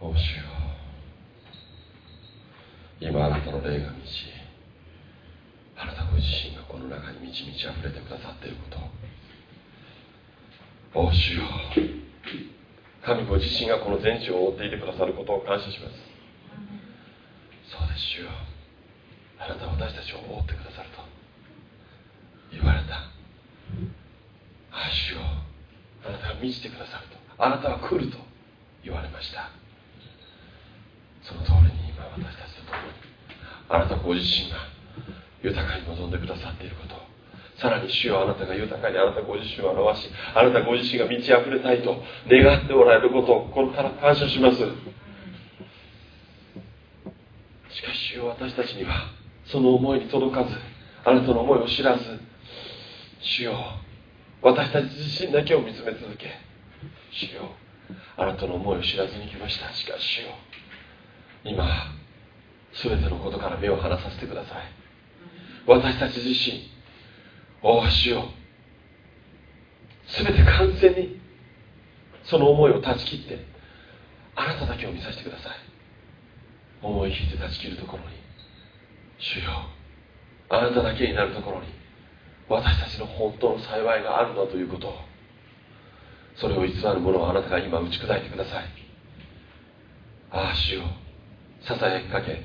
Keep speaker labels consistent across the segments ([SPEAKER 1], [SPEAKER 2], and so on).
[SPEAKER 1] お主よ今あなたの霊が満ちあなたご自身がこの中に満ち満ち溢れてくださっていること。お主よ神ご自身がこの全地を覆っていてくださることを感謝します。そうです主よ。あなたは私たちを覆ってくださると。言われた。あ主よ。あなたが満ちてくださると。あなたは来ると言われました。その通りに今私たちと共にあなたご自身が豊かに望んでくださっていること。さらに主よあなたが豊かにあなたご自身を表しあなたご自身が満ち溢れたいと願っておられること。を心から感謝します。しかし主よ私たちにはその思いに届かずあなたの思いを知らず主よ私たち自身だけを見つめ続け主よあなたの思いを知らずに来ました。しかし主よ今全てのことから目を離させてください。私たち自身おお主よ全て完全にその思いを断ち切ってあなただけを見させてください。思い切って断ち切るところに主よあなただけになるところに私たちの本当の幸いがあるんだということをそれを偽るものをあなたが今打ち砕いてください。ああ主よ。ささやきかけ。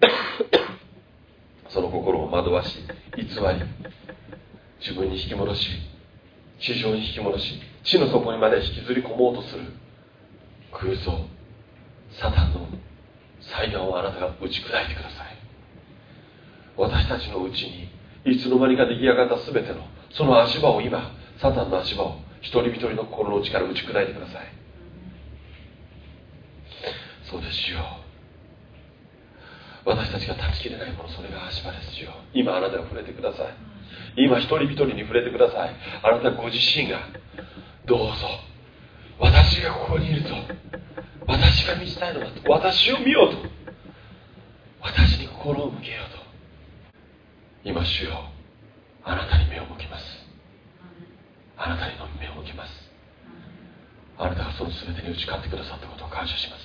[SPEAKER 1] その心を惑わし偽り自分に引き戻し地上に引き戻し地の底にまで引きずり込もうとする。空想サタンの祭壇をあなたが打ち砕いてください。私たちのうちにいつの間にか出来上がった全てのその足場を今サタンの足場を一人一人の心の内から打ち砕いてください。そうですよ私たちが断ち切れないものそれが足場ですよ。今あなたが触れてください。今一人一人に触れてください。あなたご自身がどうぞ。私がここにいると私が満ちたいのだと。私を見ようと。私に心を向けようと。今主よあなたに目を向けます。あなたにのみ目を向けます。あなたがその全てに打ち勝ってくださったことを感謝します。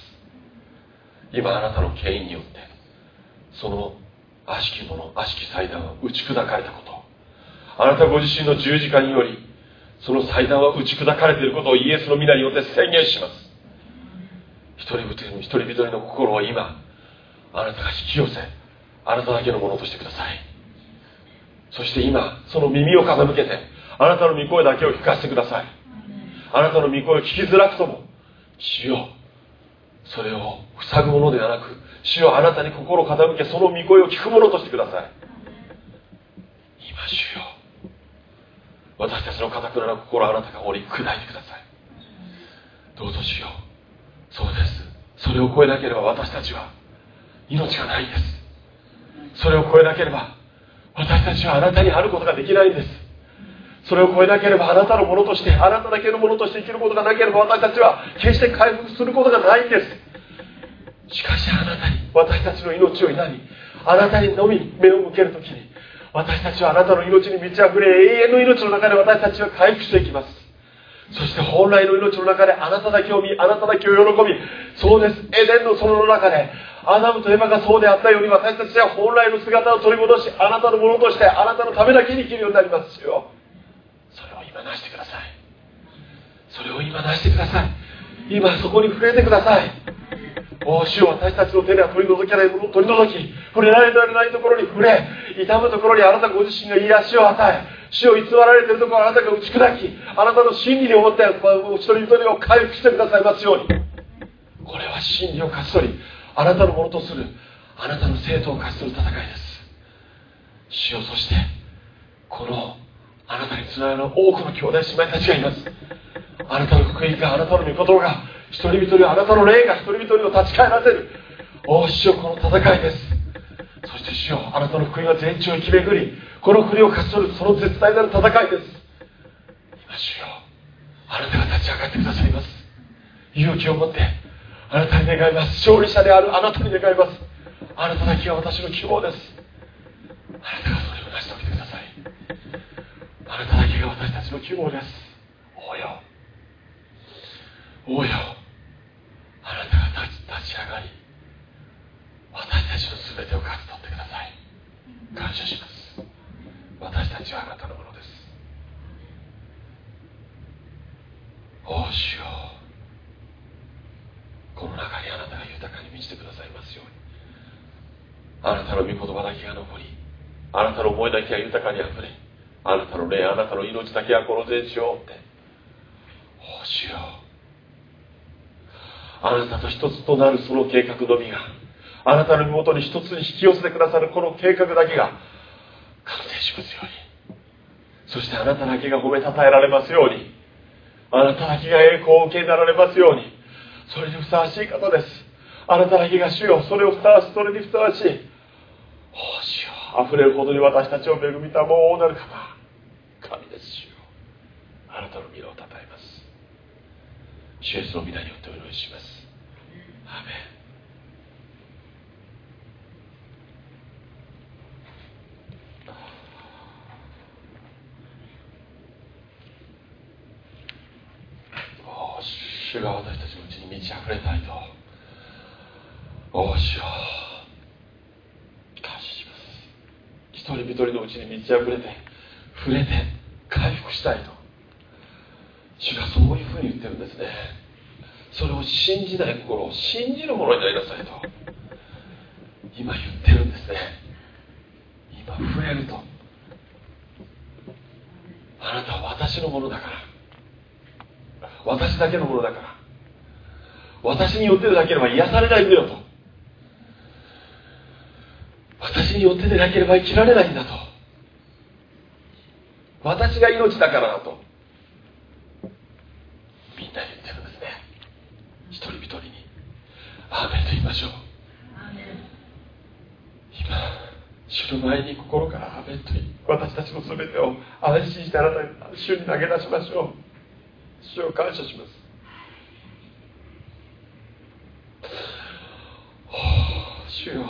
[SPEAKER 1] 今あなたの権威によってその悪しき者悪しき祭壇は打ち砕かれたこと。あなたご自身の十字架によりその祭壇は打ち砕かれていることをイエスの皆によって宣言します。一人一人一人の心を今あなたが引き寄せあなただけのものとしてください。そして今その耳を傾けてあなたの御声だけを聞かせてください。あなたの御声を聞きづらくとも主よそれを塞ぐものではなく主よあなたに心を傾けその御声を聞くものとしてください。今主よ私たちのかたくなな心あなたが折り砕いてください。どうぞ主よそうです。それを超えなければ私たちは命がないんです。それを超えなければ私たちはあなたにあることができないんです。それを超えなければあなたのものとしてあなただけのものとして生きることがなければ私たちは決して回復することがないんです。しかしあなたに私たちの命を稲にあなたにのみ目を向けるときに私たちはあなたの命に満ち溢れ永遠の命の中で私たちは回復していきます。そして本来の命の中であなただけを見あなただけを喜びそうです。エデンの園の中でアダムとエマがそうであったように私たちは本来の姿を取り戻しあなたのものとしてあなたのためだけに生きるようになりますよ。それを今なしてください。それを今なしてください。今そこに触れてください。お主を私たちの手では取り除けないものを取り除き触れられないところに触れ痛むところにあなたご自身が癒しを与え死を偽られているところをあなたが打ち砕きあなたの真理に思って一人一人を回復してくださいますように。これは真理を勝ち取りあなたのものとするあなたの生徒を勝ち取る戦いです。主よそしてこのあなたにつながる多くの兄弟姉妹たちがいます。あなたの福音があなたの御言葉が一人一人あなたの霊が一人一人を立ち返らせる。お主よこの戦いです。そして主よあなたの福音は全地を生き巡りこの国を勝ち取るその絶大なる戦いです。今主よあなたが立ち上がってくださいます。勇気を持ってあなたに願います。勝利者であるあなたに願います。あなただけが私の希望です。あなたがそれを成し遂げてあなただけが私たちの希望です。およ。およ。あなたがし上がり私たちの全てを勝ち取ってください。感謝します。私たちはあなたのものです。おうしよ。うこの中にあなたが豊かに満ちてくださいますように。あなたの御言葉だけが残りあなたの思いだけが豊かにあふれたの命だけがこの全地を追って。おうしようあなたと一つとなるその計画のみがあなたの身元に一つに引き寄せてくださるこの計画だけが完成しますように。そしてあなただけが褒めたたえられますようにあなただけが栄光を受けになられますようにそれにふさわしい方です。あなただけが主よ。それをふさわしそれにふさわしい。お主よ溢れるほどに私たちを恵みたもうなる方神です主よあなたの皆をたたえます主イエスの皆によってお祈りします。アメン。主が私たちのうちに満ち溢れたいとお主よ感謝します。一人一人のうちに満ち溢れて触れて回復したいと主がそういうふうに言ってるんですねそれ信じない心を信じるものになりなさいと。今言ってるんですね。今触れると。あなたは私のものだから。私だけのものだから。私によってでなければ癒されないんだよと。私によってでなければ生きられないんだと。私が命だからだとみんな言ってるんですね一人一人にアーメンと言いましょう今主の前に心からアーメンと言い私たちの全てを安心してあなたに主に投げ出しましょう主を感謝します主よ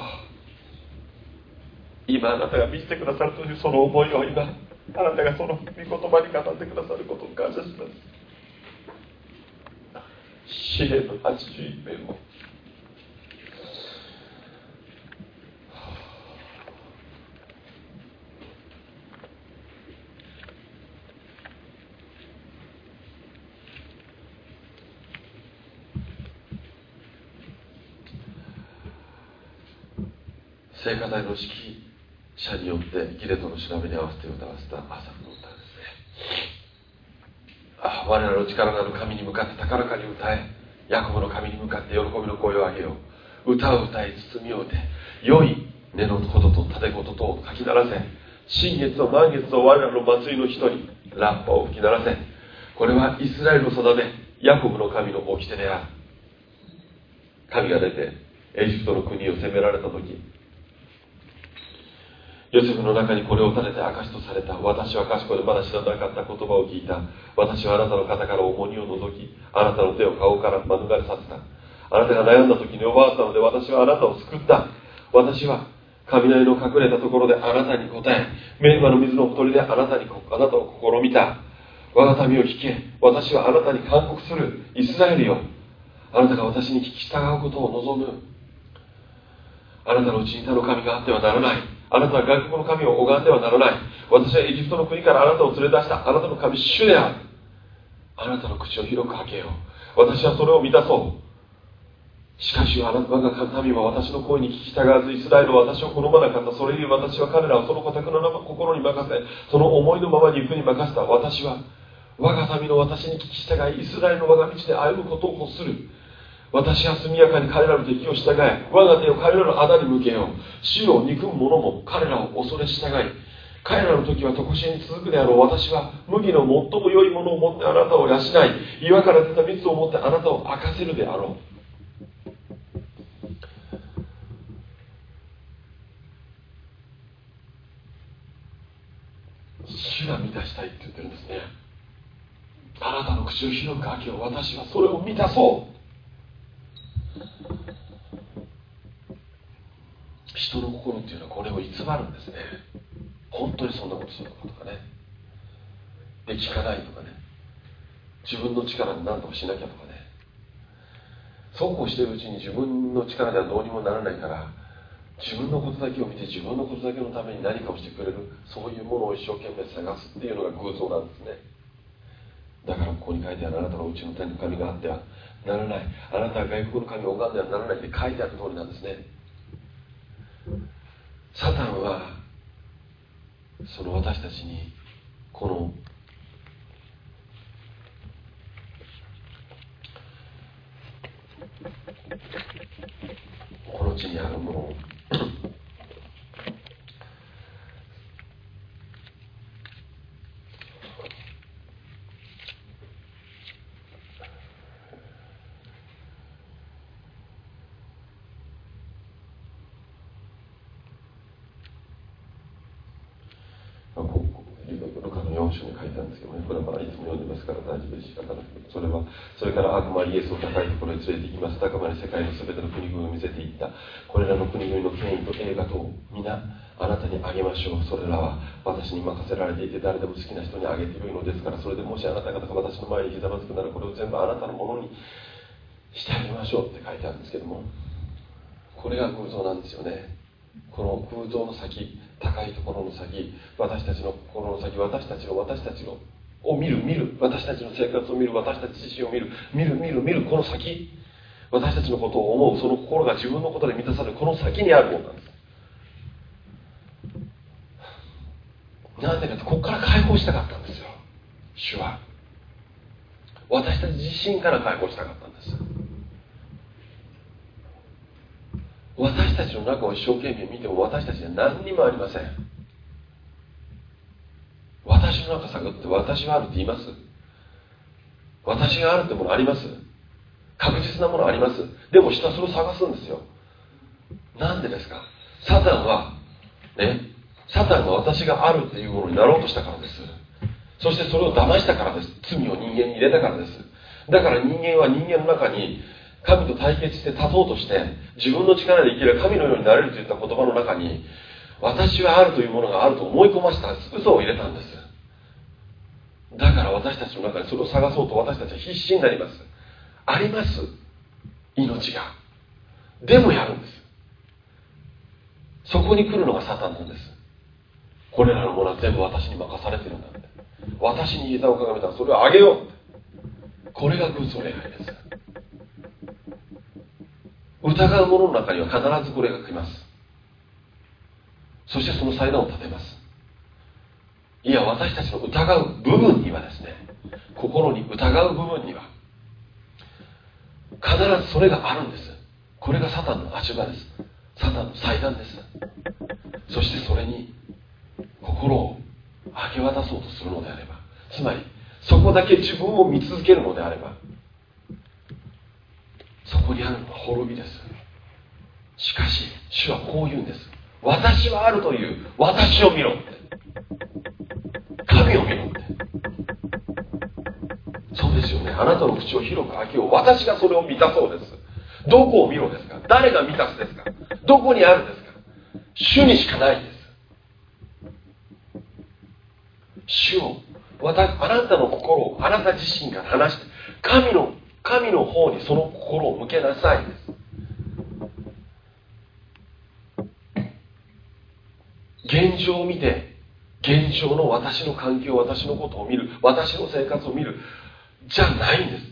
[SPEAKER 1] 今あなたが見せてくださるというその思いを今あなたがその御言葉に語ってくださることを感謝します詩篇の81編を聖歌隊の指揮者によってギレトの調べに合わせて歌わせた朝の歌ですねあ我らの力なる神に向かって高らかに歌えヤコブの神に向かって喜びの声を上げよう。歌を歌い包みをて良い根のことと盾事とを書き鳴らせ新月と満月と我らの祭りの人にラッパを吹き鳴らせこれはイスラエルの定めヤコブの神の掟である神が出てエジプトの国を攻められた時ヨセフの中にこれを立てて証とされた。私は賢い。でまだ知らなかった言葉を聞いた。私はあなたの肩から重荷を除きあなたの手を顔から免れさせた。あなたが悩んだ時に奪わったので私はあなたを救った。私は雷の隠れたところであなたに答えメルマの水のほとりであなたにあなたを試みた。我が民を引け私はあなたに勧告する。イスラエルよ。あなたが私に聞き従うことを望む。あなたのうちに他の神があってはならない。あなたは外国の神を拝んではならない。私はエジプトの国からあなたを連れ出した。あなたの神主である。あなたの口を広く開けよう。私はそれを満たそう。しかしあなた我が民は私の声に聞き従わずイスラエルは私を好まなかった。それゆえ私は彼らをその固くな心に任せその思いのままに行くに任せた。私は我が民の私に聞き従いイスラエルの我が道で歩むことを欲する。私は速やかに彼らの敵を従え我が手を彼らの穴に向けよう。死を憎む者も彼らを恐れ従い彼らの時は常しに続くであろう。私は麦の最も良いものを持ってあなたを養い岩から出た蜜を持ってあなたを明かせるであろう。主が満たしたいって言ってるんですね。あなたの口を広く開けよう。私はそれを満たそう。人の心っていうのはこれを偽るんですね。本当にそんなことするのかとかね。で聞かないとかね。自分の力で何とかしなきゃとかね。そうこうしてるうちに自分の力ではどうにもならないから自分のことだけを見て自分のことだけのために何かをしてくれるそういうものを一生懸命探すっていうのが偶像なんですね。だからここに書いてあるあなたのうちの手に神があってはならない。あなたは外国の神を拝んではならないって書いてある通りなんですね。サタンはその私たちにこのこの地にあるものを書に書いたんですけどねこれはまあいつも読んでますから大丈夫で仕方なくそれはそれから悪魔イエスを高いところへ連れて行きます高まり世界の全ての国々を見せていった。これらの国々の権威と映画と皆あなたにあげましょう。それらは私に任せられていて誰でも好きな人にあげてよいのですからそれでもしあなた方が私の前にひざまずくならこれを全部あなたのものにしてあげましょうって書いてあるんですけどもこれが偶像なんですよね。この空像の先高いところの先私たちの心の先私たちの私たちのを見る見る。私たちの生活を見る私たち自身を見る。見る見る見るこの先。私たちのことを思う。その心が自分のことで満たされる。この先にあるものなんです。なんでかってここから解放したかったんですよ。主は。私たち自身から解放したかったんです。私たちの中を一生懸命見ても私たちには何にもありません。私の中探って私があるって言います？私があるってものあります？確実なものあります？でもひたすら探すんですよ。なんでですか？サタンはね？サタンが私があるっていうものになろうとしたからです。そしてそれを騙したからです。罪を人間に入れたからです。だから人間は人間の中に神と対決して立とうとして自分の力で生きる神のようになれるといった言葉の中に私はあるというものがあると思い込ました嘘を入れたんです。だから私たちの中にそれを探そうと私たちは必死になります。あります。命が。でもやるんです。そこに来るのがサタンなんです。これらのものは全部私に任されてるんだって。私に膝をかがめたらそれをあげようこれが偶像礼拝です。疑う者の中には必ずこれが来ます。そしてその祭壇を立てます。いや私たちの疑う部分にはですね心に疑う部分には必ずそれがあるんです。これがサタンの足場です。サタンの祭壇です。そしてそれに心を明け渡そうとするのであればつまりそこだけ自分を見続けるのであればそこにあるのは滅びです。しかし主はこう言うんです。私はあるという私を見ろって。神を見ろって。そうですよね。あなたの口を広く開けよう。私がそれを満たそうです。どこを見ろですか？誰が満たすですか？どこにあるんですか？主にしかないんです。主をあなたの心をあなた自身から離して神の神の方にその心を向けなさいです。現状を見て現状の私の環境私のことを見る私の生活を見るじゃないんです。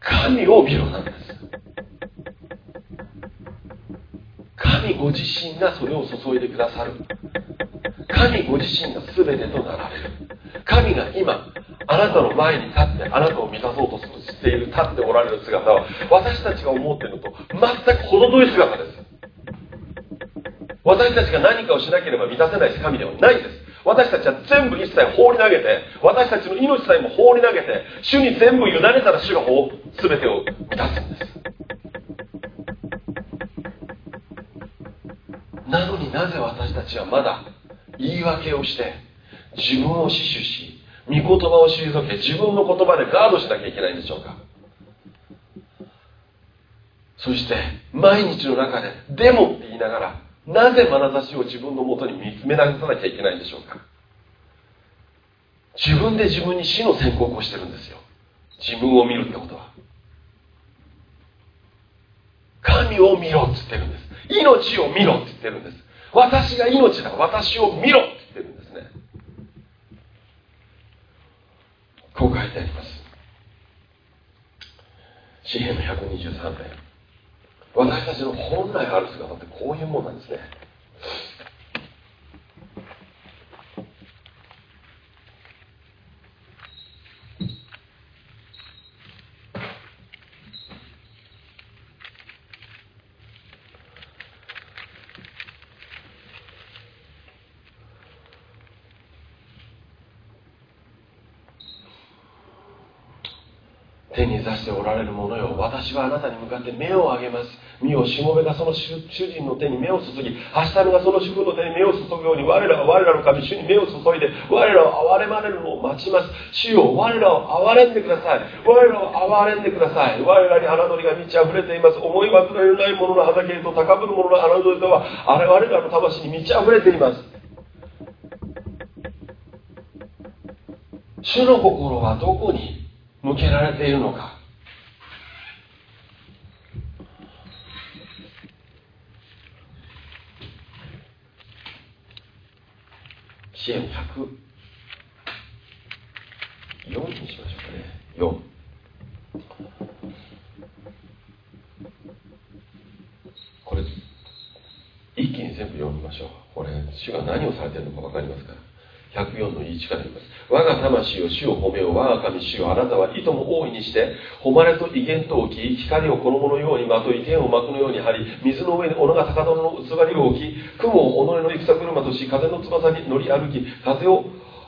[SPEAKER 1] 神を見ろなんです。神ご自身がそれを注いでくださる。神ご自身が全てとなられる。神が今あなたの前に立ってあなたを満たそうとしている立っておられる姿は私たちが思っているのと全く程遠い姿です。私たちが何かをしなければ満たせない神ではないんです。私たちは全部一切放り投げて私たちの命さえも放り投げて主に全部委ねたら主が全てを満たすんですなのになぜ私たちはまだ言い訳をして自分を死守し御言葉を退け自分の言葉でガードしなきゃいけないんでしょうか。そして毎日の中で「でも」って言いながらなぜ眼差しを自分のもとに見つめ直さなきゃいけないんでしょうか？自分で自分に死の宣告をしてるんですよ。自分を見るってことは。神を見ろって言ってるんです。命を見ろって言ってるんです。私が命だ私を見ろって言ってるんですね。こう書いてあります。詩篇の123年私たちの本来ある姿ってこういうものなんですね。手に座しておられる者よ。私はあなたに向かって目を上げます。身をしもべがその主人の手に目を注ぎはしたのがその主婦の手に目を注ぐように我らは我らの神主に目を注いで我らを憐れまれるのを待ちます。主よ我らを憐れんでください。我らを憐れんでください。我らに侮りが満ち溢れています。思いはくられない者の畑へと高ぶる者の侮りとは我々の魂に満ち溢れています。主の心はどこに向けられているのか支援104にしましょうかね4これ一気に全部読みましょう。これ主が何をされているのか分かりますか104の1から言います。我が魂を主を褒めよ。う我が神主よあなたはいとも大いにして誉れと威厳と置き光を衣のようにまとい天を幕のように張り水の上に斧が高殿の器に置き雲を己の戦車とし風の翼に乗り歩き風を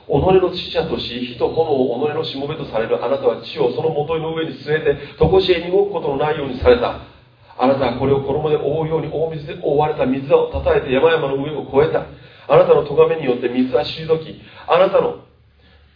[SPEAKER 1] 己の父者とし火と炎を己のしもべとされるあなたは地をその元の上に据えて常しえに動くことのないようにされた。あなたはこれを衣で覆うように大水で覆われた水をたたえて山々の上を越えた。あなたの咎めによって水は退きあなたの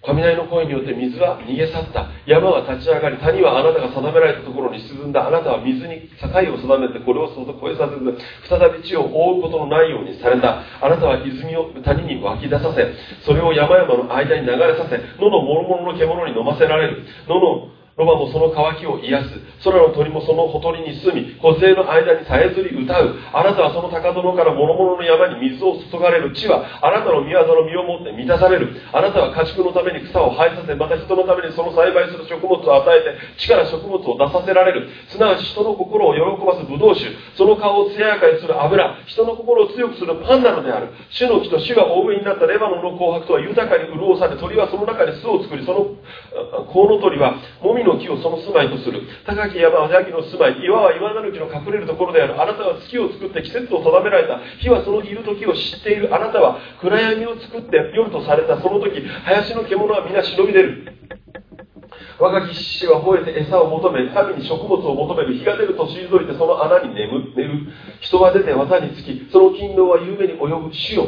[SPEAKER 1] 雷の声によって水は逃げ去った。山は立ち上がり谷はあなたが定められたところに沈んだ。あなたは水に境を定めてこれをそっと越えさせず再び地を覆うことのないようにされた。あなたは泉を谷に湧き出させそれを山々の間に流れさせ野の諸々の獣に飲ませられる。野のロバもその渇きを癒す。空の鳥もそのほとりに住み小勢の間にさえずり歌う。あなたはその高殿から諸々の山に水を注がれる地はあなたの宮の身をもって満たされる。あなたは家畜のために草を生えさせまた人のためにその栽培する食物を与えて地から食物を出させられる。すなわち人の心を喜ばすブドウ酒。その顔を艶やかにする油。人の心を強くするパンなのである。主の木と主が大上になったレバノンの紅白とは豊かに潤され鳥はその中に巣を作りそのコウノトリはもみの木をその住まいとする。高き山はヤギの住まい。岩は岩なる木の隠れるところである。あなたは月を作って季節を定められた。火はそのいる時を知っている。あなたは暗闇を作って夜とされた。その時林の獣は皆忍び出る。若き獅子は吠えて餌を求め神に食物を求める。日が出ると退いてその穴に眠寝る。人は出て綿につきその勤労は夢に及ぶ。主よ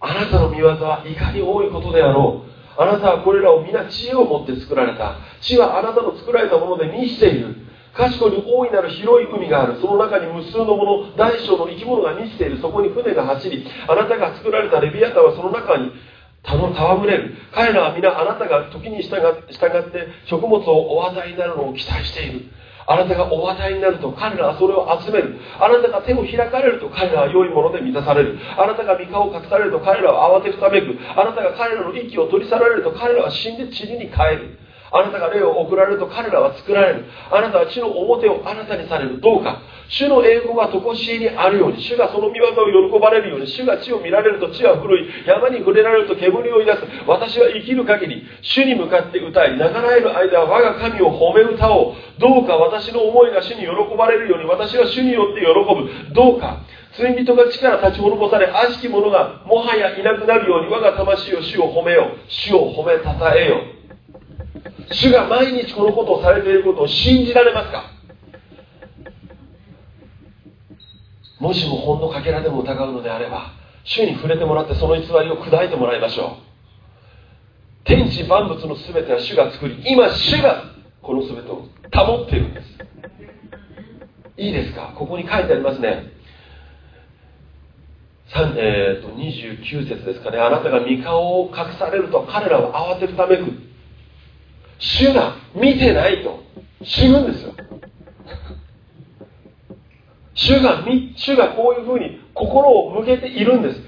[SPEAKER 1] あなたの見業はいかに多いことであろう。あなたはこれらを皆知恵を持って作られた。地はあなたの作られたもので満ちている。賢に大いなる広い海がある。その中に無数のもの大小の生き物が満ちている。そこに船が走りあなたが作られたレビアタはその中に戯れる。彼らは皆あなたが時に従って食物をお与えになるのを期待している。あなたがお与えになると彼らはそれを集める。あなたが手を開かれると彼らは良いもので満たされる。あなたが三顔を隠されると彼らは慌てふためく。あなたが彼らの息を取り去られると彼らは死んで塵に変える。あなたが霊を送られると彼らは作られる。あなたは地の表をあなたにされる。どうか。主の栄光が常しえにあるように主がその見業を喜ばれるように主が地を見られると地は古い山に触れられると煙を出す私は生きる限り主に向かって歌い長らえる間は我が神を褒め歌おう。どうか私の思いが主に喜ばれるように私は主によって喜ぶ。どうか罪人が地から立ち滅ぼされ悪しき者がもはやいなくなるように我が魂を主を褒めよ主を褒めたたえよ主が毎日このことをされていることを信じられますか？もしもほんのかけらでも疑うのであれば主に触れてもらってその偽りを砕いてもらいましょう。天地万物の全ては主が作り今主がこの全てを保っているんです。いいですか？ここに書いてありますね。えーと、29節ですかね。あなたが御顔を隠されると彼らは慌てるためく主が見てないと死ぬんですよ。主が主がこういうふうに心を向けているんです。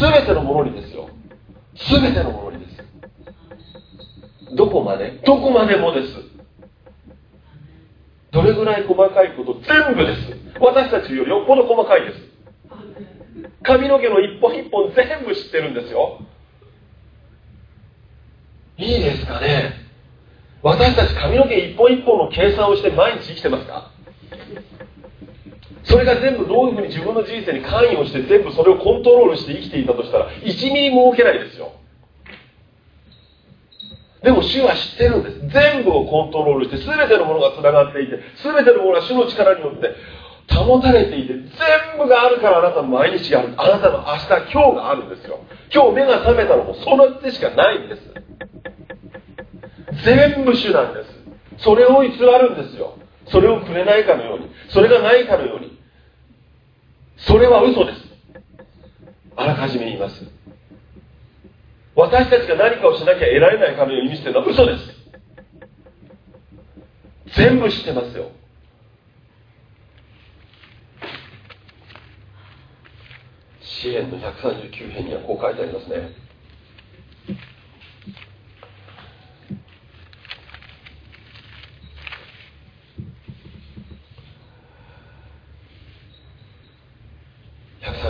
[SPEAKER 1] 全てのものにですよ。全てのものにです。どこまで？どこまでもです。どれぐらい細かいこと？全部です。私たちよりよっぽど細かいです。髪の毛の一本一本全部知ってるんですよ。いいですかね？私たち髪の毛一本一本の計算をして毎日生きてますか？それが全部どういうふうに自分の人生に関与して全部それをコントロールして生きていたとしたら1ミリも動けないですよ。でも主は知ってるんです。全部をコントロールして全てのものがつながっていて全てのものが主の力によって保たれていて全部があるからあなたの毎日がある。あなたの明日今日があるんですよ。今日目が覚めたのもそのってしかないんです。全部主なんです。それを偽るんですよ。それをくれないかのようにそれがないかのようにそれは嘘です。あらかじめ言います。私たちが何かをしなきゃ得られないかのように見せてるのは嘘です。全部知ってますよ。支援の139編にはこう書いてありますね。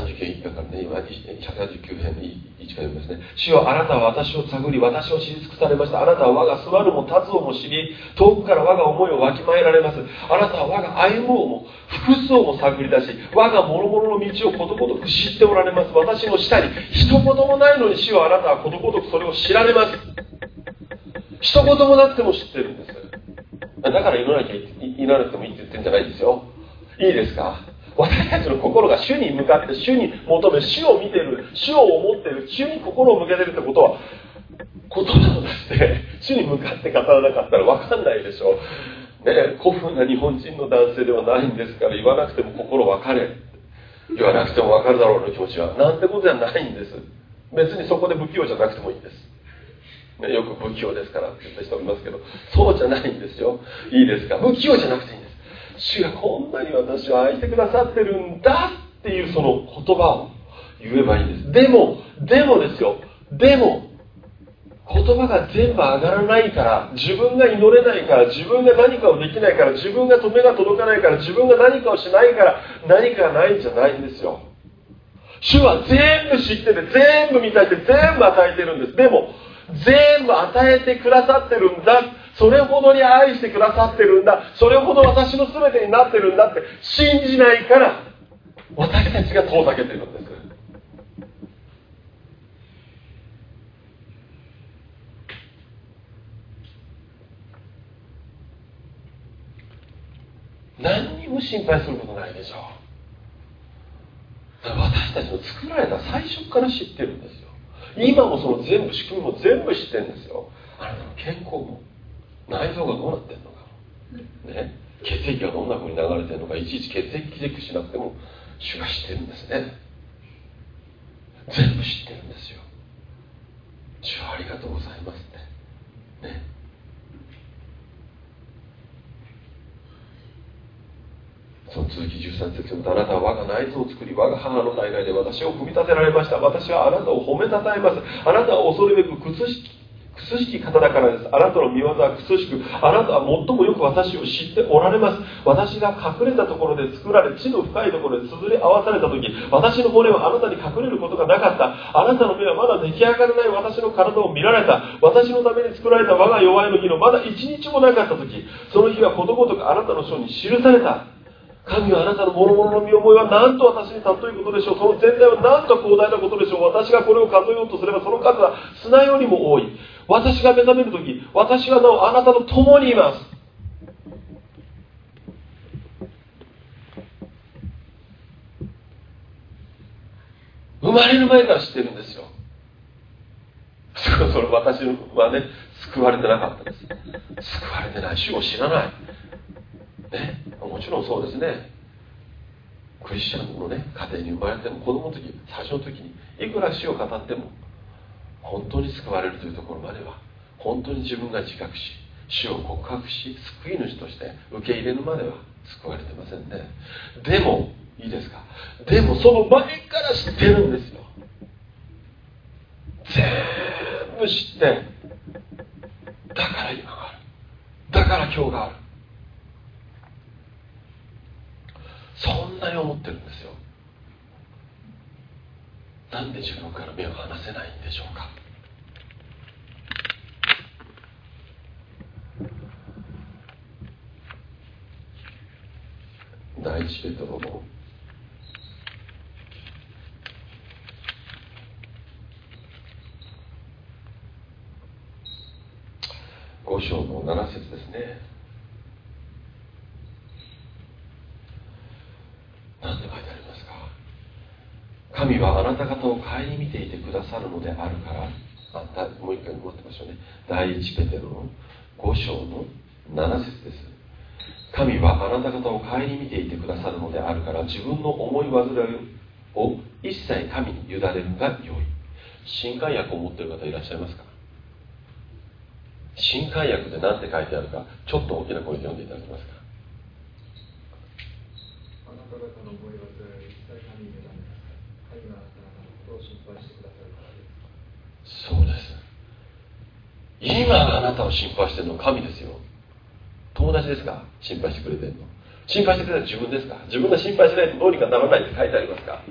[SPEAKER 1] 139編からね、今、139編の1から読みますね。主よあなたは私を探り、私を知り尽くされました。あなたは我が座るも立つをも知り、遠くから我が思いをわきまえられます。あなたは我が歩もうも、複数をも探り出し、我が諸々の道をことごとく知っておられます。私の下に一言もないのに主よあなたはことごとくそれを知られます。一言もなくても知ってるんです。だから祈らなきゃ祈らなくてもいいって言ってるんじゃないですよ。いいですか？私たちの心が主に向かって主に求め主を見てる主を思ってる主に心を向けてるってことは言葉を出して主に向かって語らなかったら分かんないでしょね古風な日本人の男性ではないんですから言わなくても心分かれ言わなくても分かるだろうの気持ちは。なんてことじゃないんです。別にそこで不器用じゃなくてもいいんです。ね、よく不器用ですからって言った人もいますけどそうじゃないんですよ。いいですか？不器用じゃなくていい。主がこんなに私を愛してくださってるんだっていうその言葉を言えばいいんです。でもでもですよ。でも言葉が全部上がらないから自分が祈れないから自分が何かをできないから自分が止めが届かないから自分が何かをしないから何かがないんじゃないんですよ。主は全部知ってて全部見たいって全部与えてるんです。でも全部与えてくださってるんだ。それほどに愛してくださってるんだ。それほど私の全てになってるんだって。信じないから私たちが遠ざけてるんです。何にも心配することないでしょう。私たちの作られた最初から知ってるんですよ。今もその全部仕組みも全部知ってるんですよ。あなたの健康も内臓がどうなってんのか、ね、血液がどんな風に流れてるのか。いちいち血液チェックしなくても主が知ってるんですね。全部知ってるんですよ。主はありがとうございますって。ね。その続き13節であなたは我が内臓を作り我が母の体内で私を組み立てられました。私はあなたを褒めたたえます。あなたは恐るべく靴靴しき方だからです。あなたの見業は靴しくあなたは最もよく私を知っておられます。私が隠れたところで作られ地の深いところで綴り合わされた時私の骨はあなたに隠れることがなかった。あなたの目はまだ出来上がらない。私の体を見られた。私のために作られた我が弱いの日のまだ一日もなかった時その日はことごとくあなたの書に記された。神はあなたの諸々の身思いは何と私に尊いことでしょう。その全体は何と広大なことでしょう。私がこれを数えようとすればその数は砂よりも多い。私が目覚める時私はなおあなたと共にいます。生まれる前から知ってるんですよ。それ私はね救われてなかったです。救われてない。主を知らない。ね。ちろんそうですね。クリスチャンのね家庭に生まれても子供の時最初の時にいくら死を語っても本当に救われるというところまでは本当に自分が自覚し死を告白し救い主として受け入れるまでは救われてませんね。でもいいでもその前から知ってるんですよ。全部知ってだから今がある。だから今日がある。そんなに思ってるんですよ。なんで自分から目を離せないんでしょうか。第一ペトロの五章の七節ですね何て書いてありますか神はあなた方を顧みていてくださるのであるからあたもう一回持ってましょうね。第一ペテロの五章の七節です。神はあなた方を顧みていてくださるのであるから自分の思い煩いを一切神に委ねるがよい。新海薬を持っている方いらっしゃいますか？新海薬で何て書いてあるかちょっと大きな声で読んでいただけますか
[SPEAKER 2] あなた方の思い煩いを一切神に委ねなさい神があなた方のことを心配してくださるからです
[SPEAKER 1] そうですあなたを心配してるの？神ですよ。友達ですか？心配してくれてるの？心配してくれるのは自分ですか？自分が心配しないとどうにかならないって書いてありますか？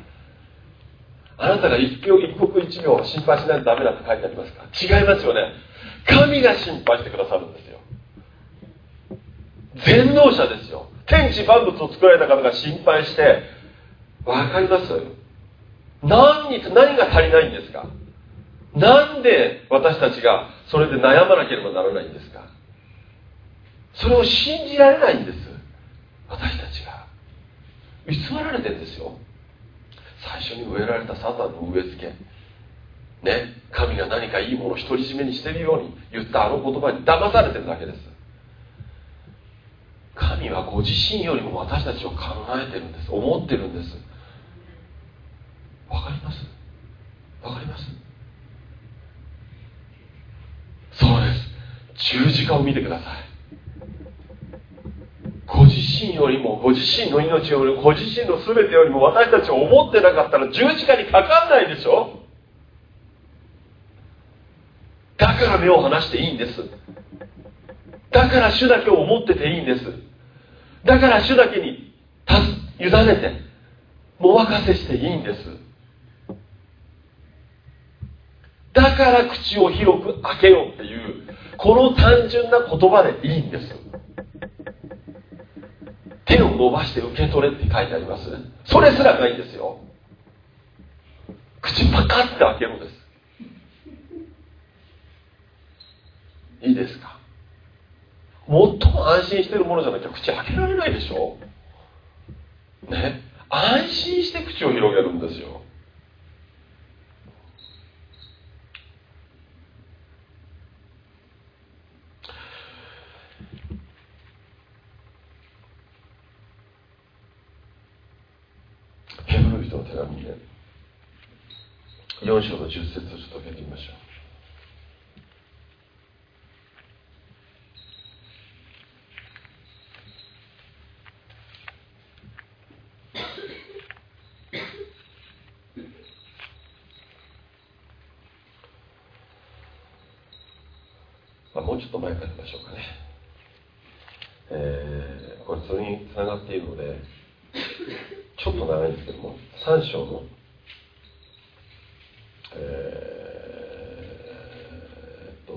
[SPEAKER 1] あなたが一秒一刻一秒心配しないとダメだって書いてありますか？違いますよね。神が心配してくださるんですよ。全能者ですよ。天地万物を作られた方が心配して分かります？何に何が足りないんですか？なんで私たちがそれで悩まなければならないんですか？それを信じられないんです。私たちが。偽られてるんですよ。最初に植えられたサタンの植え付け。ね神が何かいいものを独り占めにしてるように言ったあの言葉に騙されてるだけです。神はご自身よりも私たちを考えてるんです。思ってるんです。わかります？わかります？そうです。十字架を見てください。ご自身よりもご自身の命よりもご自身の全てよりも私たちを思ってなかったら十字架にかかんないでしょ。だから目を離していいんです。だから主だけを思ってていいんです。だから主だけに委ねてお任せしていいんです。だから口を広く開けようっていうこの単純な言葉でいいんです手を伸ばして受け取れって書いてあります。それすらないんですよ。口パカッて開けろです。いいですか？最も安心してるものじゃなきゃ口開けられないでしょ？ね？安心して口を広げるんですよヘブル人の手紙で4章の10節をちょっと開けてみましょう。もうちょっと前から見ましょうかね、えー、これそれにつながっているのでちょっと長いんですけども3章の、えー、っと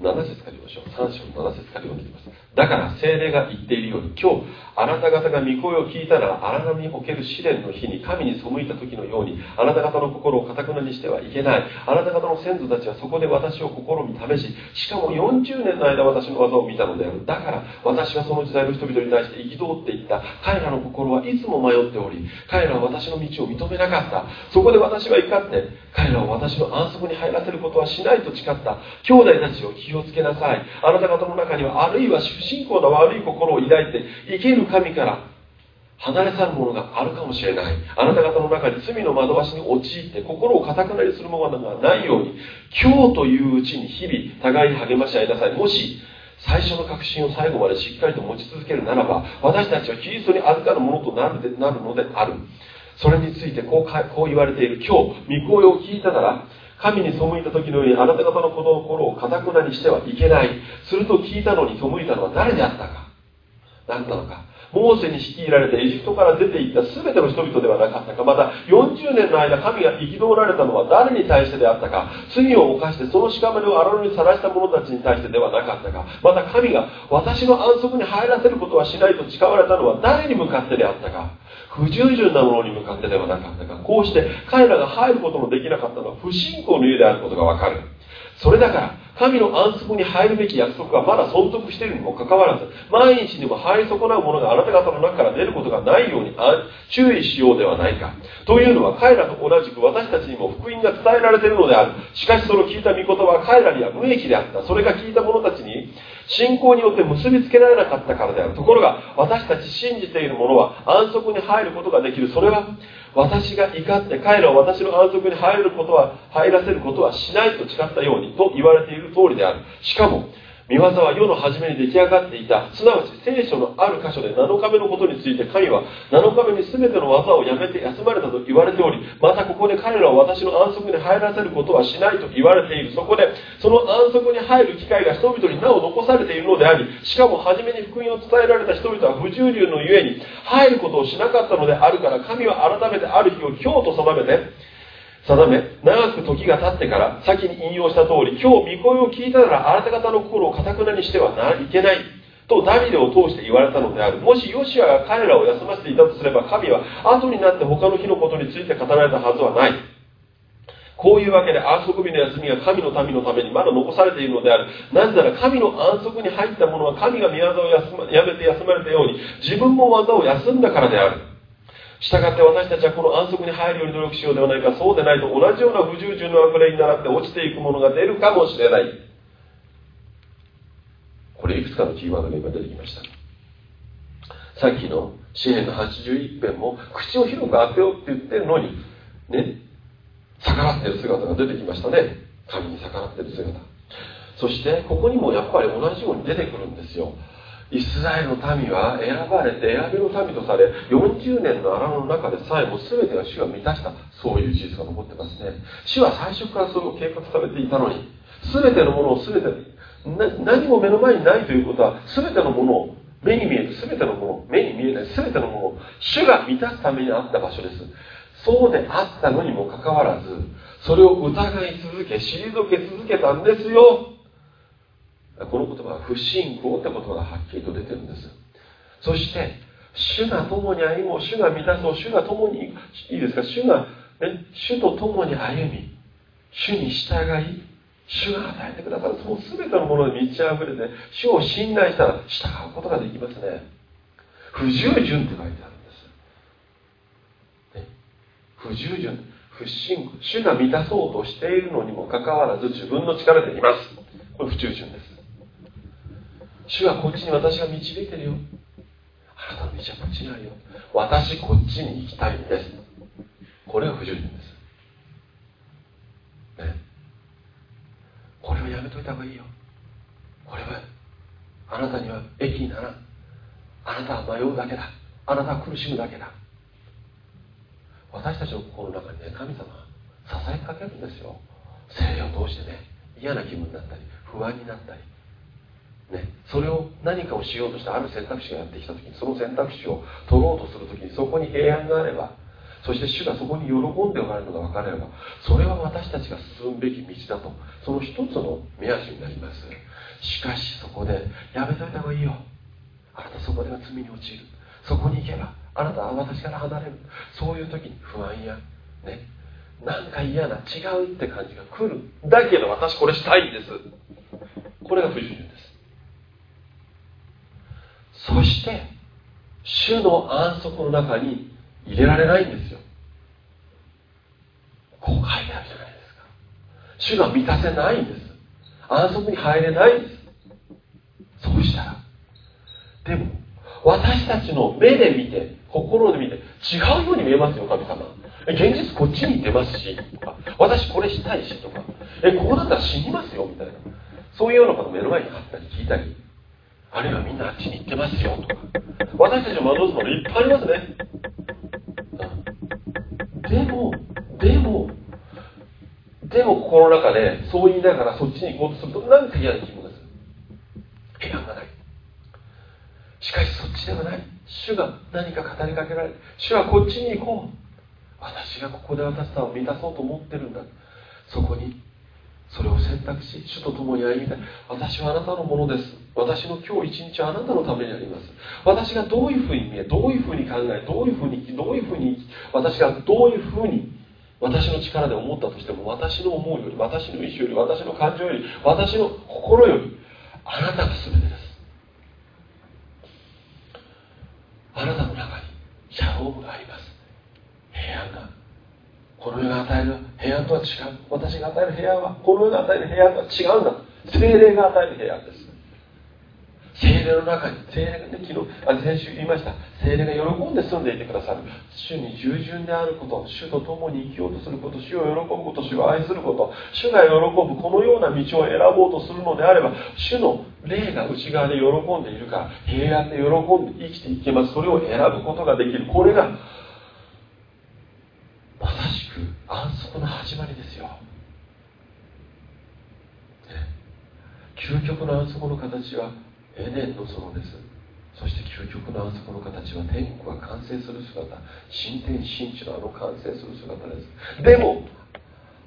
[SPEAKER 1] 7節から読みましょう3章の7節から読んでいきますだから精霊が言っているように今日あなた方が御声を聞いたら荒波における試練の日に神に背いた時のようにあなた方の心をかたくなにしてはいけない。あなた方の先祖たちはそこで私を心に試ししかも40年の間私の技を見たのである。だから私はその時代の人々に対して憤っていった。彼らの心はいつも迷っており彼らは私の道を認めなかった。そこで私は怒って彼らを私の安息に入らせることはしないと誓った。兄弟たちを気をつけなさい。あなた方の中にはあるいは不信仰な悪い心を抱いて生ける神から離れ去るものがあるかもしれない。あなた方の中に罪の惑わしに陥って心をかたくなりするものがないように今日といううちに日々互いに励まし合いなさい。もし最初の確信を最後までしっかりと持ち続けるならば私たちはキリストに預かるものとなるでなるのである。それについてこうかこう言われている。今日御声を聞いたなら神に背いた時のようにあなた方の子の心をかたくなにしてはいけない。すると聞いたのに背いたのは誰であったか。何なのか。モーセに率いられてエジプトから出ていった全ての人々ではなかったか。また40年の間神が憤られたのは誰に対してであったか。罪を犯してその屍を荒野にさらした者たちに対してではなかったか。また神が私の安息に入らせることはしないと誓われたのは誰に向かってであったか。不従順なものに向かってではなかったか。こうして彼らが入ることのできなかったのは不信仰の家であることがわかる。それだから神の安息に入るべき約束がまだ存続しているにもかかわらず毎日にも入り損なうものがあなた方の中から出ることがないように注意しようではないか。というのは彼らと同じく私たちにも福音が伝えられているのである。しかしその聞いた御言葉は彼らには無益であった。それが聞いた者たちに信仰によって結びつけられなかったからであるところが私たち信じているものは安息に入ることができる。それは私が怒って彼らを私の安息に入ることは入らせることはしないと誓ったようにと言われている通りである。しかも見業は世の初めに出来上がっていた。すなわち聖書のある箇所で7日目のことについて神は7日目に全ての技をやめて休まれたと言われておりまたここで彼らを私の安息に入らせることはしないと言われている。そこでその安息に入る機会が人々になお残されているのでありしかも初めに福音を伝えられた人々は不従順のゆえに入ることをしなかったのであるから神は改めてある日を今日と定めて定め長く時が経ってから先に引用した通り今日御声を聞いたならあなた方の心をかたくなにしてはいけないとダビデを通して言われたのであるもしヨシアが彼らを休ませていたとすれば神は後になって他の日のことについて語られたはずはないこういうわけで安息日の休みが神の民のためにまだ残されているのである。なぜなら神の安息に入った者は神が宮業をやめて休まれたように自分も技を休んだからである。したがって私たちはこの安息に入るように努力しようではないかそうでないと同じような不従順の悪霊に倣って落ちていくものが出るかもしれない。これいくつかのキーワードが今出てきました。さっきの詩篇の81編も口を広く開けようって言ってるのにね逆らってる姿が出てきましたね。神に逆らってる姿。そしてここにもやっぱり同じように出てくるんですよ。イスラエルの民は選ばれて選びの民とされ40年の荒野の中でさえも全てが主が満たした。そういう事実が残ってますね。主は最初からそれを計画されていたのに全てのものを全て何も目の前にないということは全てのものを目に見える全てのもの目に見えない全てのものを主が満たすためにあった場所です。そうであったのにもかかわらずそれを疑い続け退け続けたんですよ。この言葉は不信仰って言葉がはっきりと出てるんです。そして主が共に歩もう主が満たそう主が共にいいですか？主が、ね、主と共に歩み主に従い主が与えてくださるその全てのものに満ち溢れて主を信頼したら従うことができますね。不従順って書いてあるんです、ね、不従順不信主が満たそうとしているのにもかかわらず自分の力でいます。これ不従順です。主はこっちに私が導いてるよ。あなたの道はこっちにあるよ。私こっちに行きたいんです。これが不従順です。ね。これをやめといた方がいいよ。これはあなたには益にならん。あなたは迷うだけだ。あなたは苦しむだけだ。私たちの心の中にね神様支えかけるんですよ。精霊を通してね嫌な気分になったり不安になったり。ね、それを何かをしようとしてある選択肢がやってきた時にその選択肢を取ろうとする時にそこに平安があればそして主がそこに喜んでおられるのが分かればそれは私たちが進むべき道だとその一つの目安になります。しかしそこでやめといた方がいいよ。あなたそこでは罪に陥る。そこに行けばあなたは私から離れる。そういう時に不安やねなんか嫌な違うって感じが来る。だけど私これしたいんです。これが不従順ですそして主の安息の中に入れられないんですよ。こう書いてあるじゃないですか？主が満たせないんです。安息に入れないんです。そうしたらでも私たちの目で見て心で見て違うように見えますよ神様。現実こっちに出ますしとか私これしたいしとか。えここだったら死にますよみたいな。そういうようなこと目の前にあったり聞いたりあるいはみんなあっちに行ってますよ。とか私たちの惑うすものいっぱいありますね、でもでもでも心の中でそう言いながらそっちに行こうとすると何か嫌な気分がす。る平安がない。しかしそっちではない。主が何か語りかけられる主はこっちに行こう。私がここで私さを満たそうと思ってるんだ。そこにそれを選択し主と共に歩みたい。私はあなたのものです。私の今日一日はあなたのためにあります。私がどういうふうに見えどういうふうに考えどういうふうに生きどういうふうに私がどういうふうに私の力で思ったとしても私の思うより私の意思より私の感情より私の心よりあなたが全てです。あなたの中にシャロームがあります。この世が与える平安とは違う。私が与える平安はこの世が与える平安とは違うんだ。精霊が与える平安です。精霊の中に精霊がね昨日あ先週言いました。精霊が喜んで住んでいてくださる。主に従順であること主と共に生きようとすること主を喜ぶこと主を愛すること主が喜ぶこのような道を選ぼうとするのであれば主の霊が内側で喜んでいるから平安で喜んで生きていけます。それを選ぶことができる。これがく安息の始まりですよ、ね、究極の安息の形はエデンの園です。そして究極の安息の形は天国が完成する姿。新天新地のあの完成する姿です。でも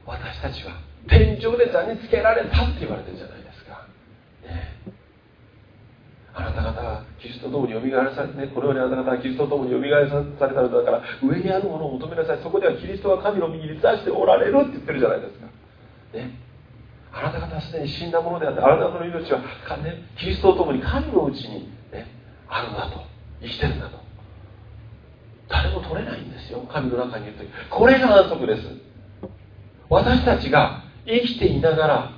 [SPEAKER 1] 私たちは天井で座につけられたって言われてるじゃないですか、ね、あなた方はキリストと共によみがえらされてねこのようにあなた方はキリストと共によみがえらされたのだから上にあるものを求めなさい。そこではキリストは神の右に座しておられるって言ってるじゃないですか。ね。あなた方はすでに死んだものであってあなた方の命は、ね、キリストと共に神のうちに、ね、あるんだと。生きてるんだと。誰も取れないんですよ。神の中にいる時。これが安息です。私たちが生きていながら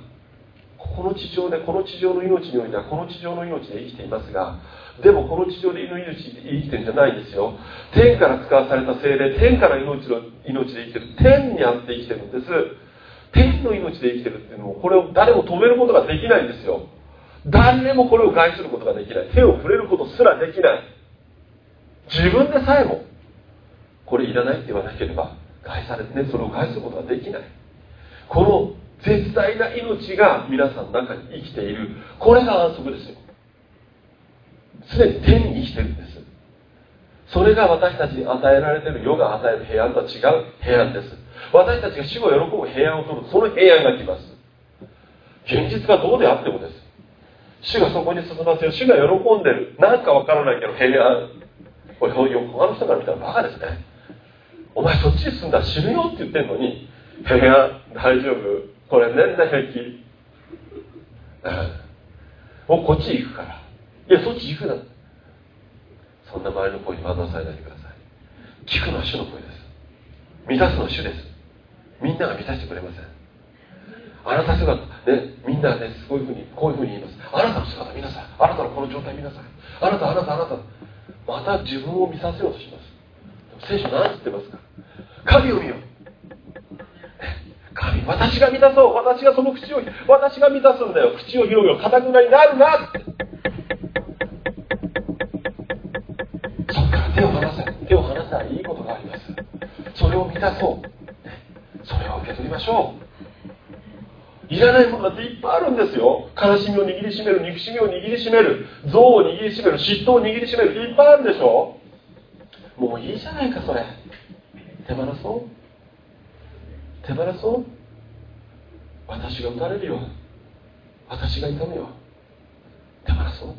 [SPEAKER 1] この地上でこの地上の命においてはこの地上の命で生きていますがでもこの地上で命で生きてるんじゃないんですよ。天から使わされた精霊天から命の命で生きてる。天にあって生きてるんです。天の命で生きてるっていうのをこれを誰も止めることができないんですよ。誰もこれを害することができない。手を触れることすらできない。自分でさえもこれいらないって言わなければ害されてねそれを害することができない。この絶大な命が皆さんの中に生きている。これが安息ですよ。すでに天に生きてるんです。それが私たちに与えられている世が与える平安とは違う平安です。私たちが主を喜ぶ平安を取る。その平安が来ます。現実がどうであってもです。主がそこに進ませよ主が喜んでる。なんかわからないけど平安。これ他の人から見たらバカですね。お前そっちに住んだら死ぬよって言ってんのに平安大丈夫？これ年内平気、もうこっち行くから。いやそっち行くな。そんな周りの声に惑わされないでください。聞くのは主の声です。満たすのは主です。みんなが満たしてくれません。あなた姿ねみんなねすごいふうにこういうふうに言います。あなたの姿見なさいあなたのこの状態見なさいあなたあなたあなた。また自分を見させようとします。聖書何て言ってますか？神を見よ。う神私が満たそう私がその口を私が満たすんだよ。口を広げようかたくなになるなって。そっから手を離せ。手を離せばいいことがあります。それを満たそう。それを受け取りましょう。いらないものだっていっぱいあるんですよ。悲しみを握りしめる憎しみを握りしめる憎悪を握りしめる嫉妬を握りしめるいっぱいあるんでしょ。もういいじゃないかそれ。手放そう。手放そう。私が打たれるよ。私が痛むよ。手放そう。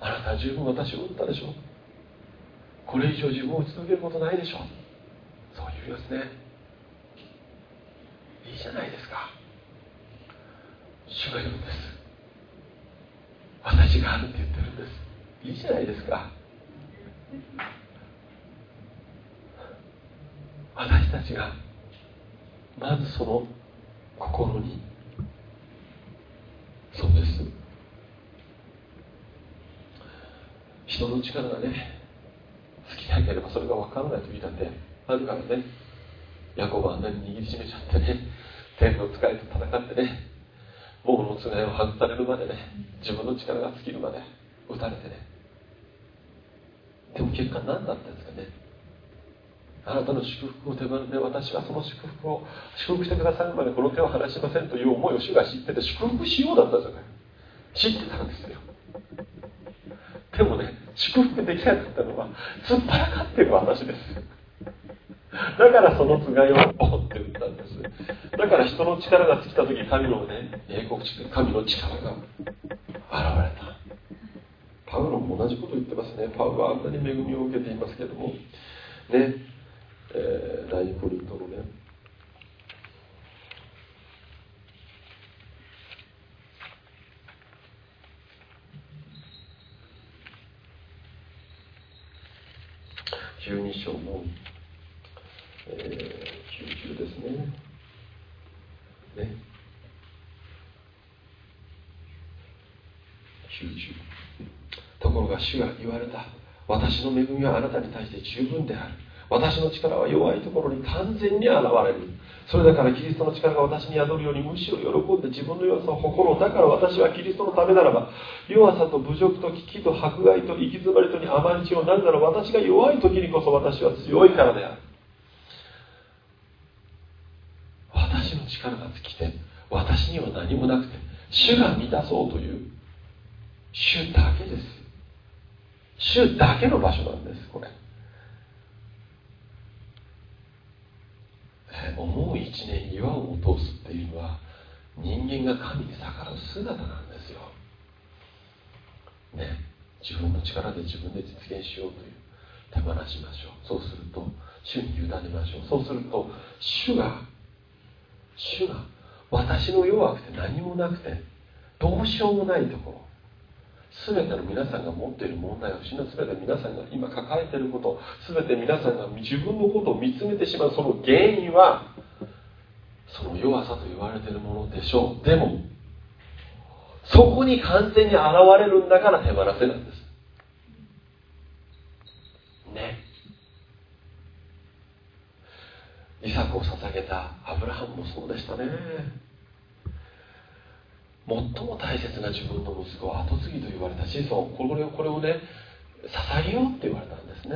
[SPEAKER 1] あなたは十分私を打ったでしょこれ以上自分を打ち解けることないでしょそういうですね。いいじゃないですか。主が言うんです。私があるって言ってるんです。いいじゃないですか。私たちがまずその心に。そうです。人の力がね好きなければそれが分からない時だってあるからね。ヤコブはあんなに握りしめちゃってね天の使いと戦ってね僕のつがいを外されるまでね自分の力が尽きるまで打たれてね。でも結果何だったんですかね。あなたの祝福を手放で私はその祝福を祝福してくださるまでこの手を離しませんという思いを主が知ってて祝福しようだったじゃない。知ってたんですよ。でもね祝福できなかったのは突っ張らかってる私です。だからそのつがいをポンって打ったんです。だから人の力が尽きた時神のね英国地区神の力が現れた。パウロも同じこと言ってますね。パウロはあんなに恵みを受けていますけども。ね。えー、第2コリントのね12章の、えー、90ですね。ね。90。ところが主が言われた。私の恵みはあなたに対して十分である。私の力は弱いところに完全に現れる。それだからキリストの力が私に宿るようにむしろ喜んで自分の弱さを誇ろう。だから私はキリストのためならば、弱さと侮辱と危機と迫害と行き詰まりとに甘んじをなぜなら私が弱い時にこそ私は強いからである。私の力が尽きて、私には何もなくて、主が満たそうという、主だけです。主だけの場所なんです、これ。思う一年岩を落とすっていうのは人間が神に逆らう姿なんですよ。ね、自分の力で自分で実現しようという手放しましょう。そうすると主に委ねましょう。そうすると主が主が私の弱くて何もなくてどうしようもないところ全ての皆さんが持っている問題を死の全て皆さんが今抱えていること全て皆さんが自分のことを見つめてしまうその原因はその弱さと言われているものでしょう。でもそこに完全に現れるんだから手放せなんです。ね。イサクを捧げたアブラハムもそうでしたね。最も大切な自分の息子は後継ぎと言われた子孫これをこれをね捧げようって言われたんですね。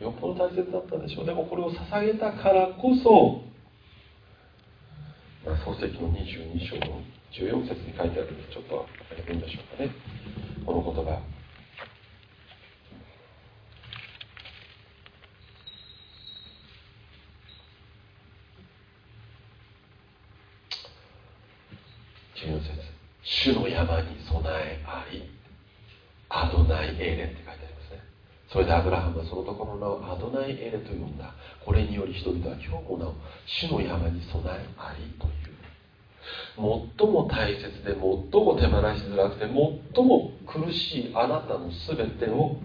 [SPEAKER 1] よっぽど大切だったんでしょう。でもこれを捧げたからこそ、まあ、漱石の22章の14節に書いてあるのでちょっと開けてみましょうかね。この言葉。14節。主の山に備えありアドナイエレって書いてありますね。それでアブラハムはそのところの名をアドナイエレと呼んだ。これにより人々は今日もなお主の山に備えありという。最も大切で最も手放しづらくて最も苦しいあなたの全てを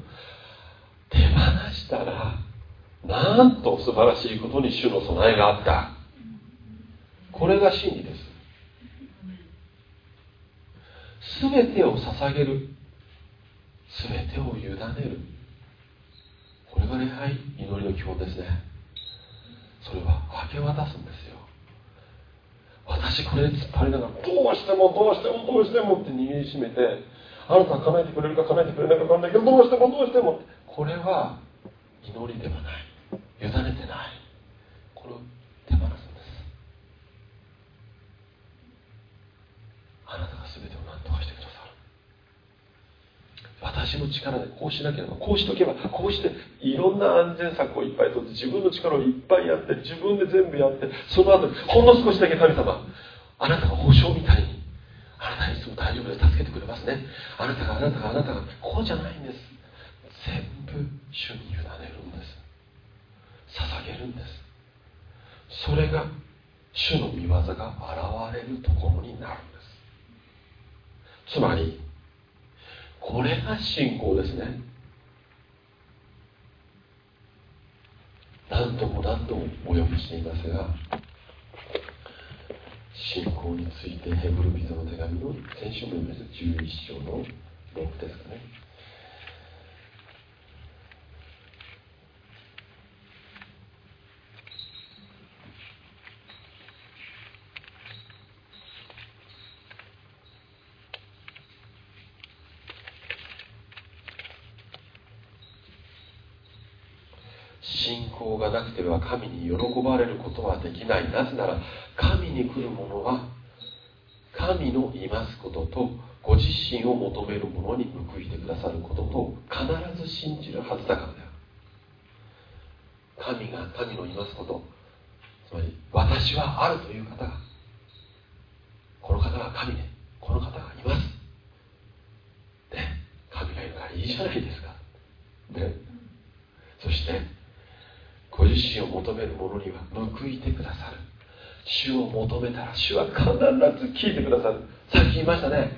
[SPEAKER 1] 手放したらなんと素晴らしいことに主の備えがあった。これが真理です。全てを捧げる。全てを委ねる。これが礼拝祈りの基本ですね。それは明け渡すんですよ。私これ突っ張りながらどうしてもどうしてもどうしてもって握りしめてあなたは叶えてくれるか叶えてくれないか分かんないけどどうしてもどうしてもこれは祈りではない。委ねてない。これを手放すあなたが全てを何とかしてくださる私の力でこうしなければこうしとけばこうしていろんな安全策をいっぱいとって自分の力をいっぱいやって自分で全部やってその後ほんの少しだけ神様あなたが保証みたいにあなたにいつも大丈夫で助けてくれますね。あなたがあなたがあなたがこうじゃないんです。全部主に委ねるんです。捧げるんです。それが主の御業が現れるところになるんです。つまりこれが信仰ですね。何度も何度もお読みしていますが信仰についてヘブルビザの手紙の先週も読みました11章の6ですかね信は神に喜ばれることはできない。なぜなら神に来るものは神のいますこととご自身を求める者に報いてくださることと必ず信じるはずだからだよ神が神のいますことつまり私はあるという方がこの方が神でこの方がいますね神がいるからいいじゃないですかねそしてご自身を求める者には報いてくださる主を求めたら主は必ず聞いてくださる。さっき言いましたね。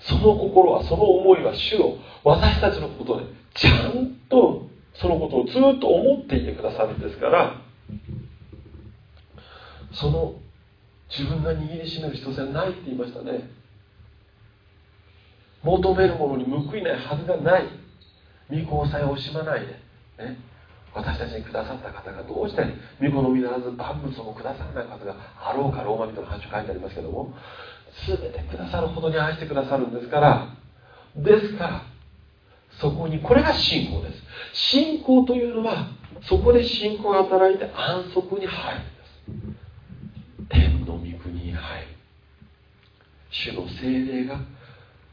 [SPEAKER 1] その心はその思いは主を私たちのことでちゃんとそのことをずっと思っていてくださるんですからその自分が握りしめる必要性はないって言いましたね。求めるものに報いないはずがない。御子さえ惜しまないで、ね、私たちにくださった方がどうして御子のみならず万物をくださらない方があろうかローマ人の話を書いてありますけども全てくださるほどに愛してくださるんですからですからそこにこれが信仰です。信仰というのはそこで信仰が働いて安息に入るんです。天の御国に入る。主の精霊が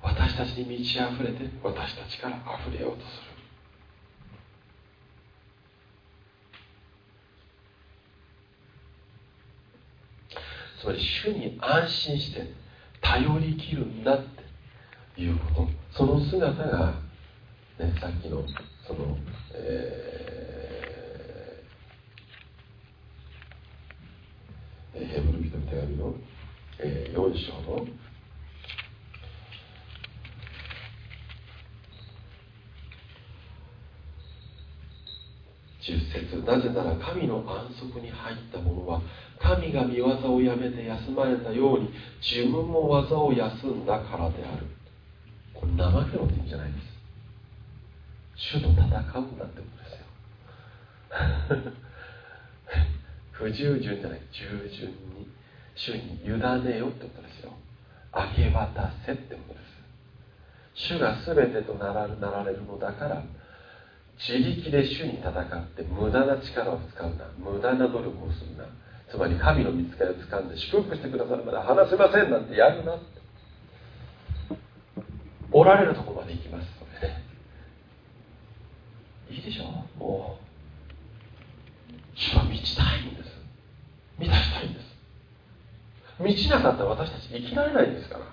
[SPEAKER 1] 私たちに満ち溢れて私たちから溢れようとする。つまり主に安心して頼りきるんだっていうこと。その姿が、ね、さっきのその、えー、ヘブル人の手紙の、えー、4章の10節。なぜなら神の安息に入った者は神が見業をやめて休まれたように自分も技を休んだからである。これ怠けろって意味じゃないです。主と戦うんだってことですよ。不従順じゃない。従順に。主に委ねよってことですよ。明け渡せってことです。主が全てとならなられるのだから自力で主に戦って無駄な力を使うな。無駄な努力をするな。つまり神の見つかりを掴んで祝福してくださるまで離せませんなんてやるなって。おられるとこまで行きます。それねいいでしょう。もう主は満ちたいんです。満たしたいんです。満ちなかったら私たち生きられないんですから。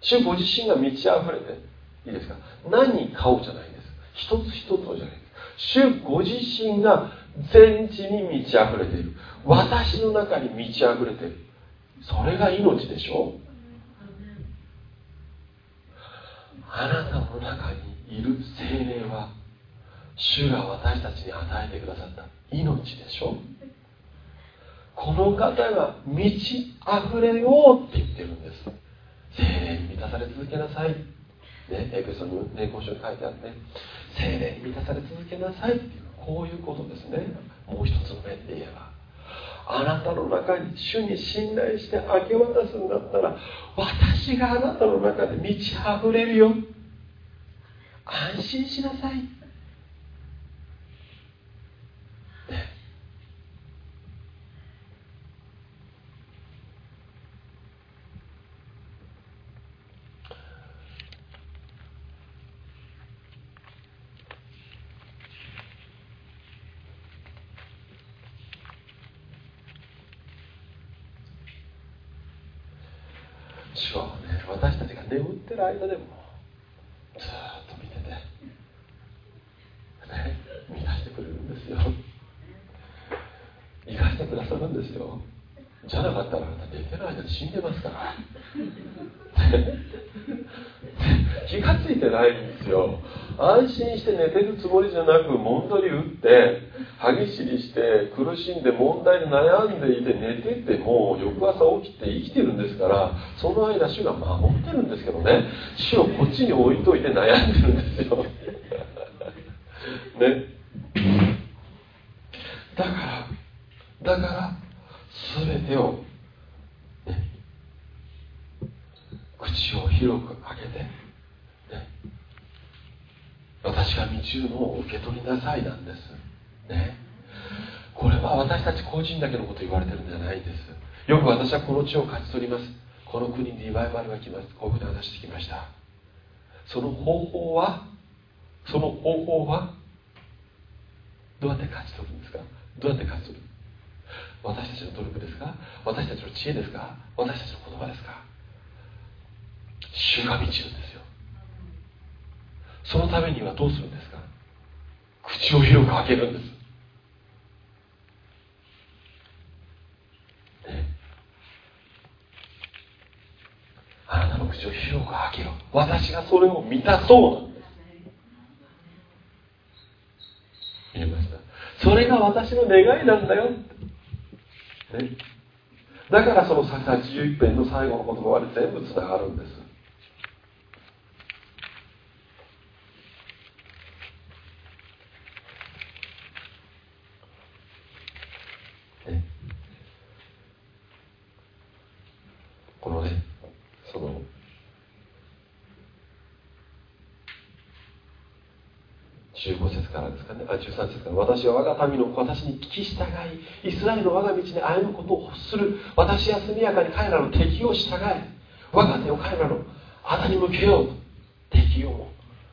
[SPEAKER 1] 主ご自身が満ち溢れて。いいですか。何買おうじゃない。一つ一つじゃない。主ご自身が全地に満ち溢れている。私の中に満ち溢れている。それが命でしょ。あなたの中にいる精霊は主が私たちに与えてくださった。命でしょ。この方が満ち溢れようって言ってるんです。精霊に満たされ続けなさい。ね、エペソの年功書に書いてあって精霊に満たされ続けなさい。っていうこういうことですね。もう一つの面で言えば。あなたの中に主に信頼して明け渡すんだったら私があなたの中で満ち溢れるよ。安心しなさい。ってる間でもずっと見てて、ね、満たしてくれるんですよ生かしてくださるんですよじゃなかったら寝てる間に死んでますから気がついてないんですよ。安心して寝てるつもりじゃなくもんどり打って歯ぎしりして苦しんで問題に悩んでいて寝てても翌朝起きて生きてるんですからその間主が守ってるんですけどね。主をこっちに置いといて悩んでるんですよ。ね。だからだから全てを、口を広く開けて、私が道のを受け取りなさいなんです。ね。これは私たち個人だけのこと言われてるんじゃないんです。よく私はこの地を勝ち取ります。この国にリバイバルが来ます。こういうふうに話してきました。その方法はその方法はどうやって勝ち取るんですか？どうやって勝ち取る？私たちの努力ですか？私たちの知恵ですか？私たちの言葉ですか？主が満ちるんです。そのためにはどうするんですか？口を広く開けるんです、ね、あなたの口を広く開けろ。私がそれを満たそうなんです。見えました？それが私の願いなんだよ、ね、だからその81編の最後の言葉で全部つながるんです。このねその15節からですかね。あ13節から。私は我が民の私に聞き従いイスラエルの我が道に歩むことを欲する。私は速やかに彼らの敵を従い我が手を彼らの旗に向けよう敵を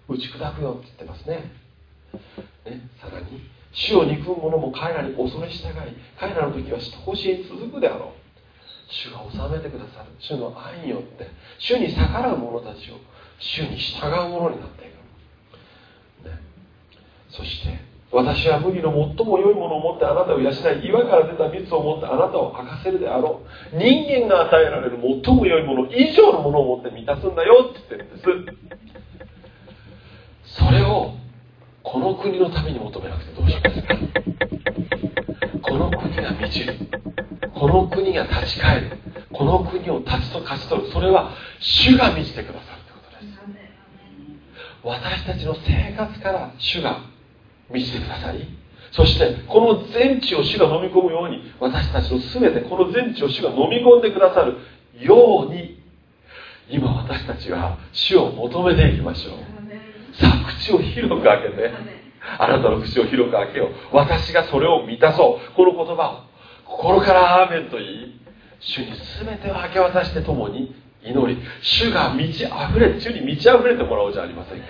[SPEAKER 1] 打ち砕くよって言ってますね。ねさらに死を憎む者も彼らに恐れ従い彼らの時は甲子園続くであろう。主が治めてくださる。主の愛によって主に逆らう者たちを主に従う者になっていく。そして私は麦の最も良いものを持ってあなたを養い岩から出た蜜を持ってあなたを吐かせるであろう。人間が与えられる最も良いもの以上のものを持って満たすんだよって言ってるんです。それをこの国のために求めなくてどうしますか？この国が満ちるこの国が立ち返る。この国を立ちと勝ち取る。それは主が満ちてくださるということです。私たちの生活から主が満ちてくださいそしてこの全地を主が飲み込むように私たちの全てこの全地を主が飲み込んでくださるように今私たちは主を求めていきましょう。さあ口を広く開けて。あなたの口を広く開けよう。私がそれを満たそう。この言葉を心からアーメンと言い主に全てを明け渡して共に祈り主が満ち溢れ主に満ち溢れてもらおうじゃありませんか。